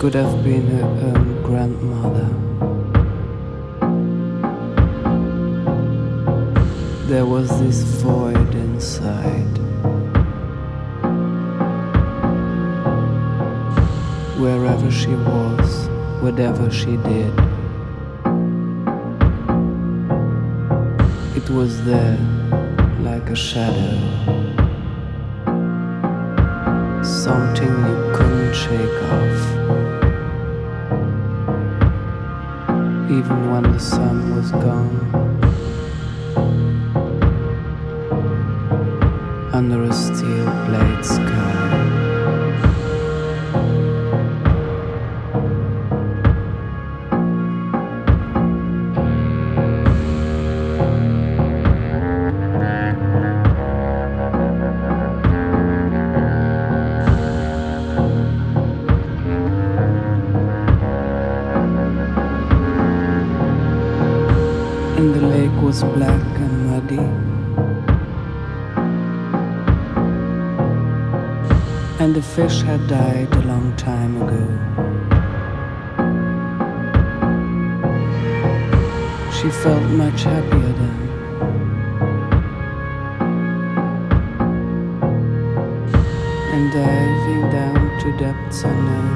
could have been her own grandmother. There was this void inside. Wherever she was, whatever she did, it was there like a shadow. Something you couldn't shake off. even when the sun was gone. Under a steel plate sky. Fish had died a long time ago. She felt much happier then. And diving down to depths unknown.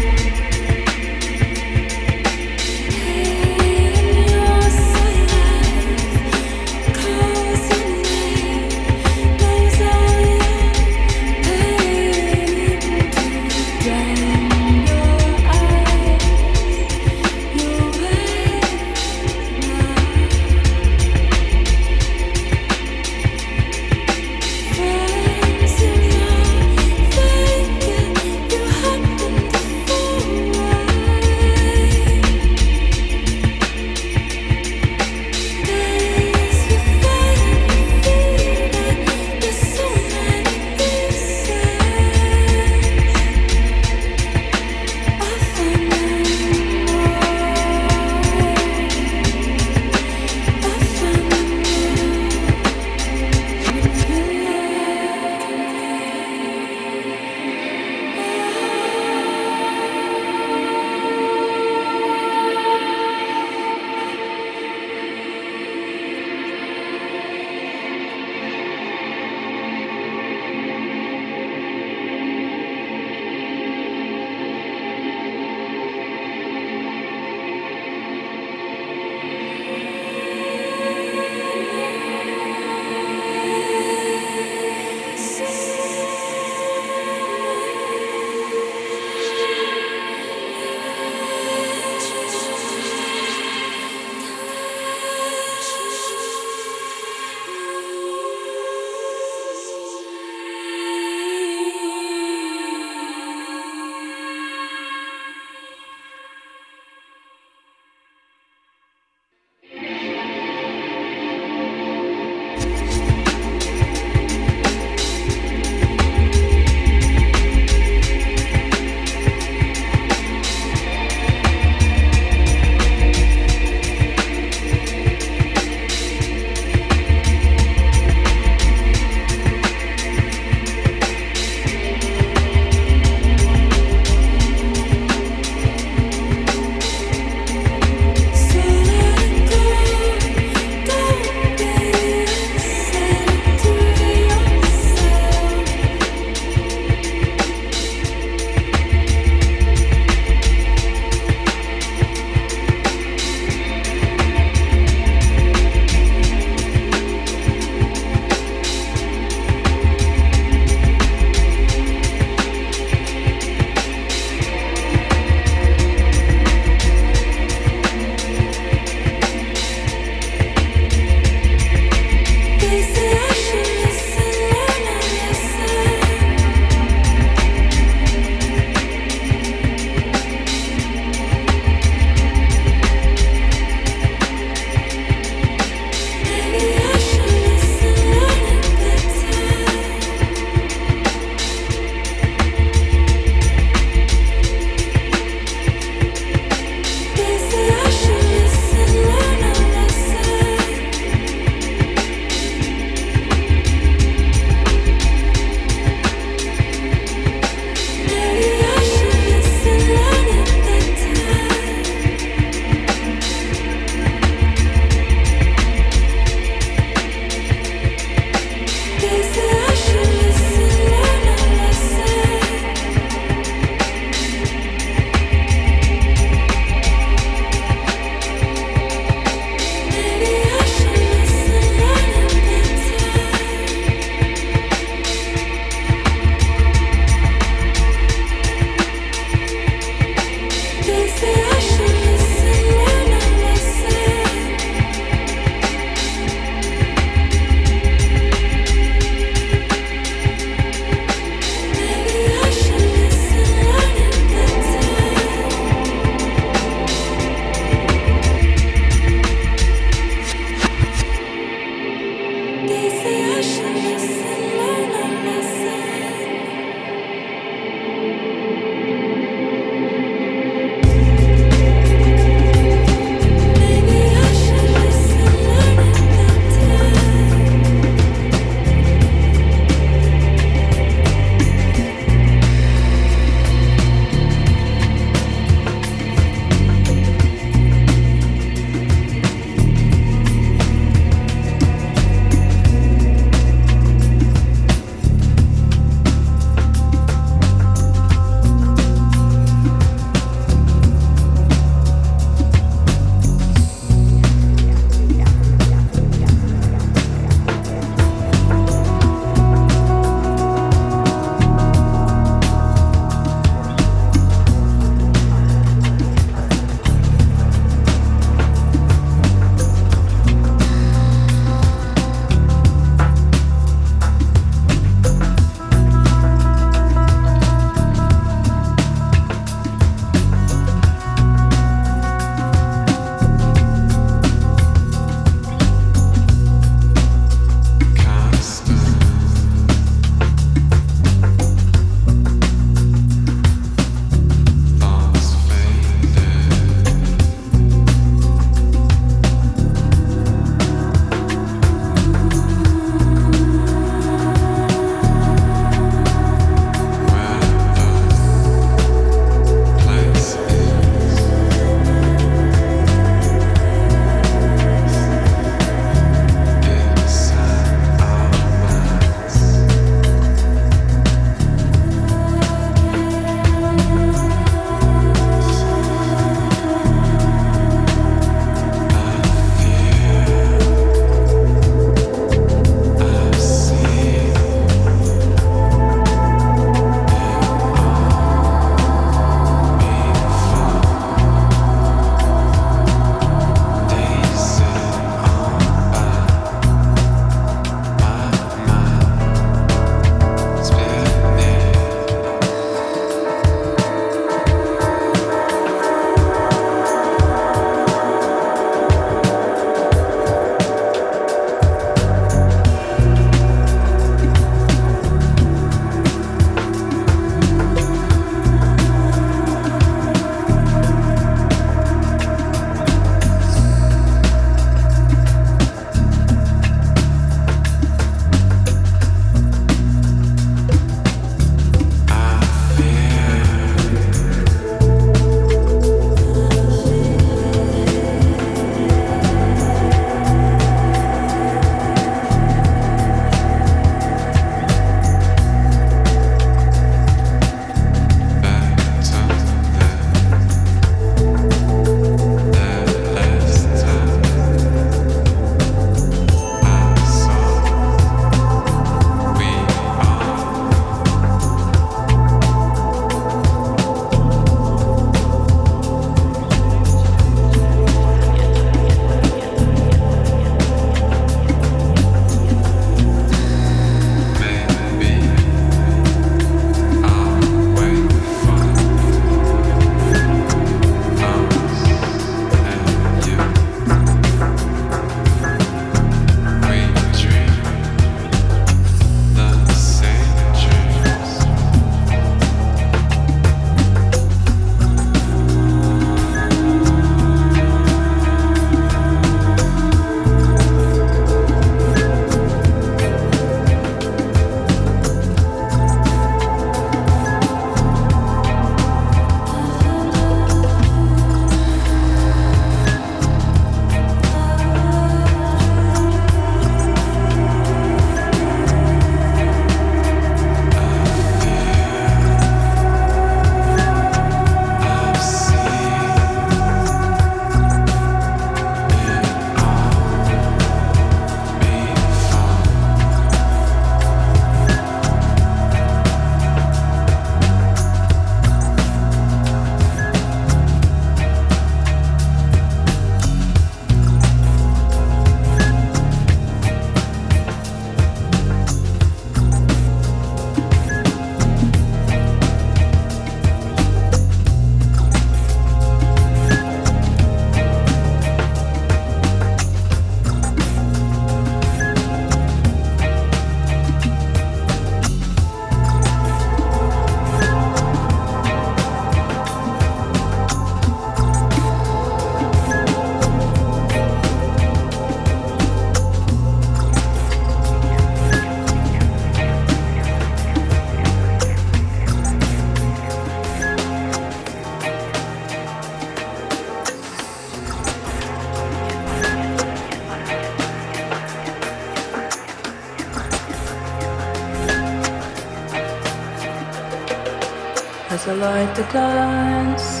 Light declines,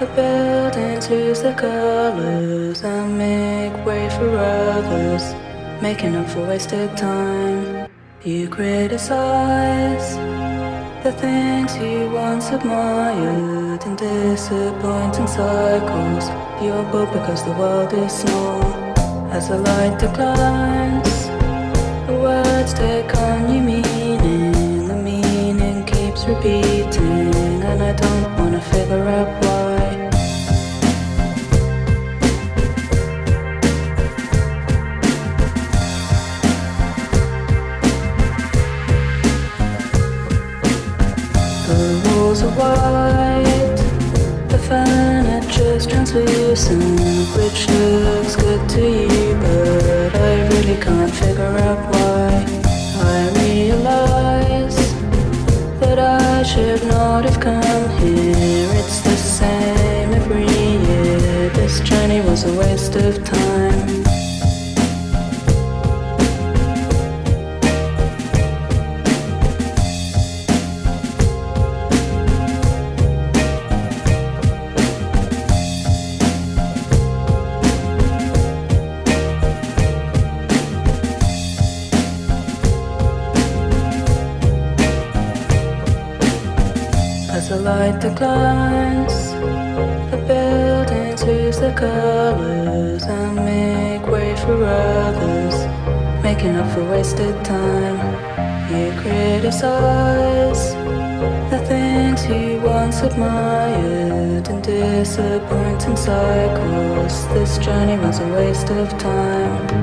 the buildings lose their colors and make way for others, making up for wasted time. You criticize the things you once admired in disappointing cycles. You're bored because the world is small. As the light declines, the words take on new meaning. The meaning keeps repeating, and I don't wanna figure out why. The walls are white, the furniture's translucent, disappointing cycles. This journey was a waste of time.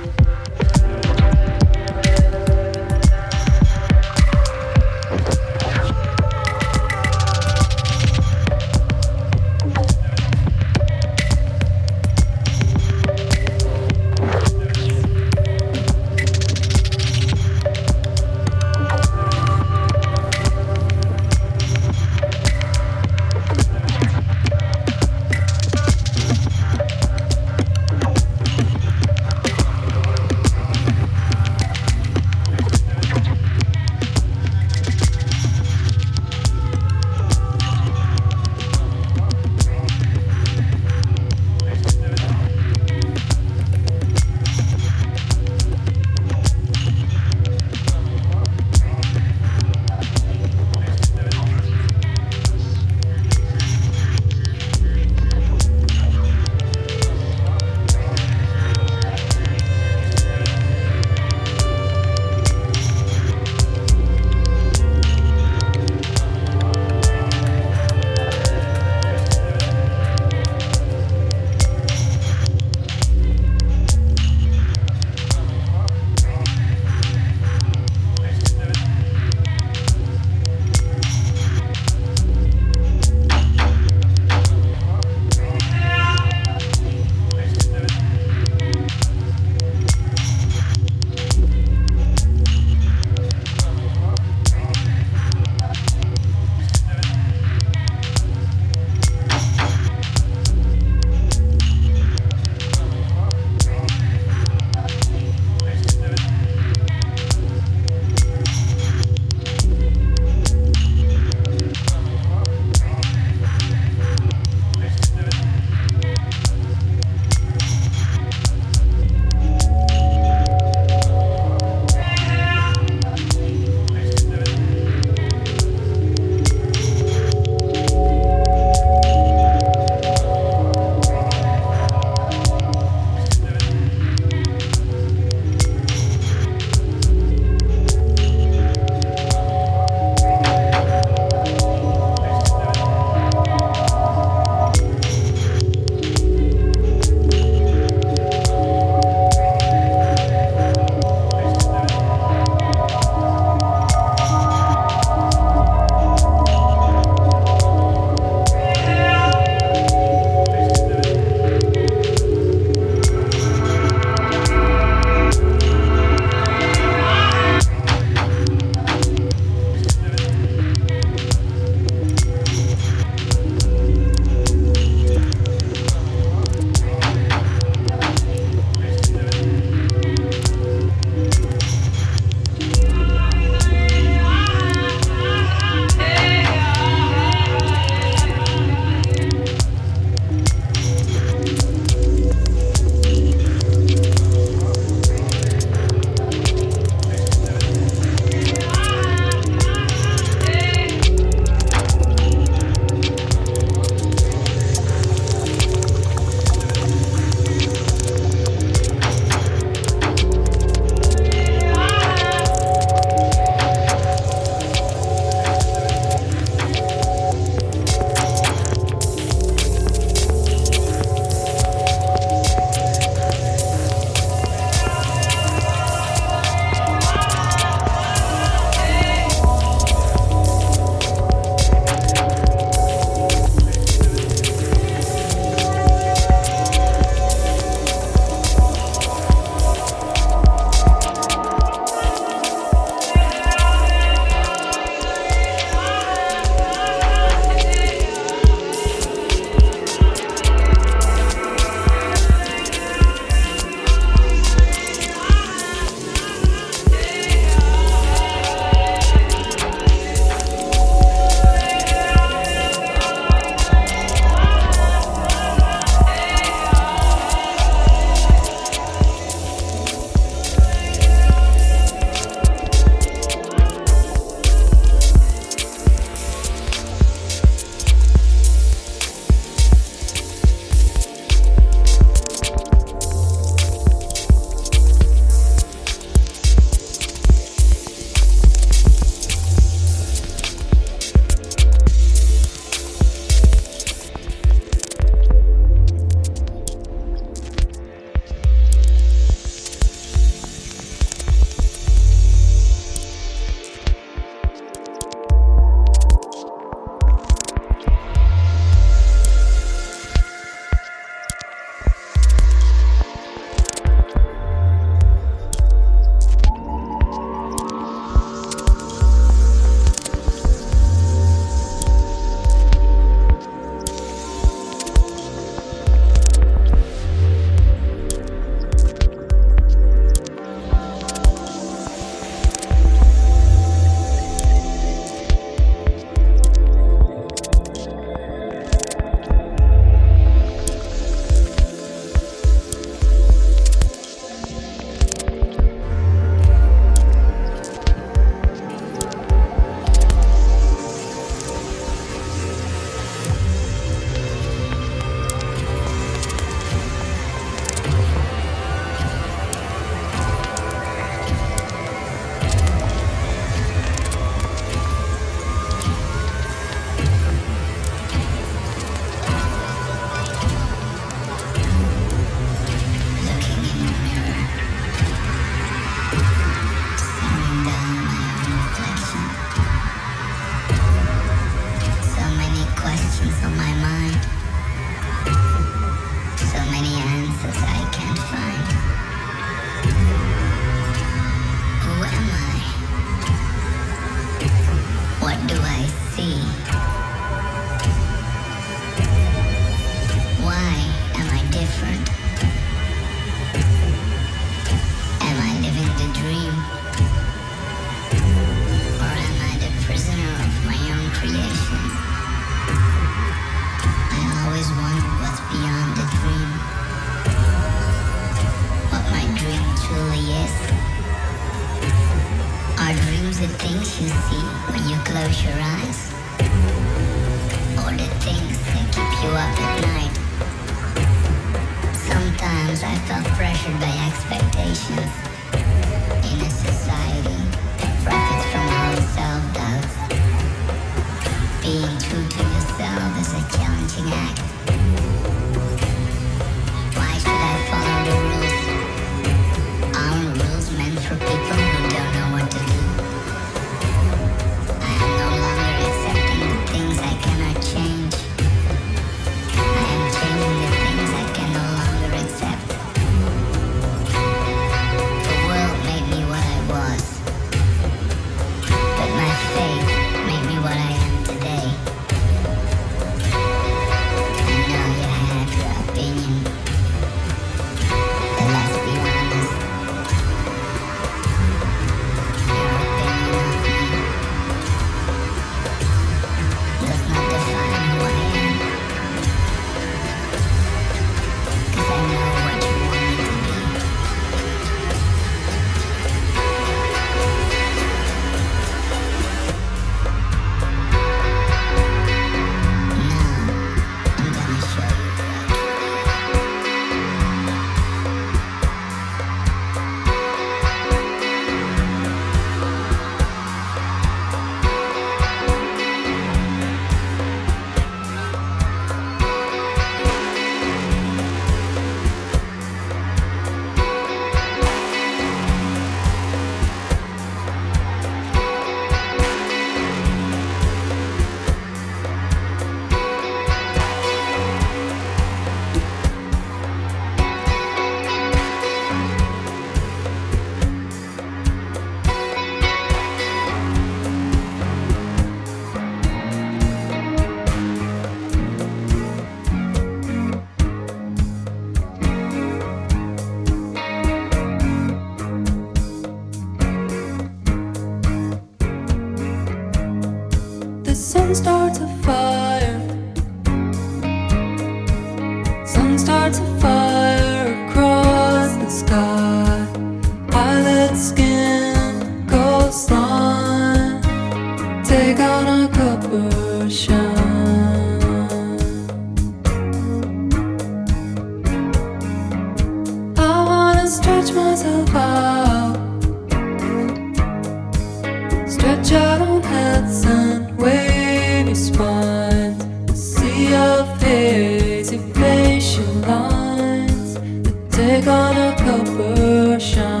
Copper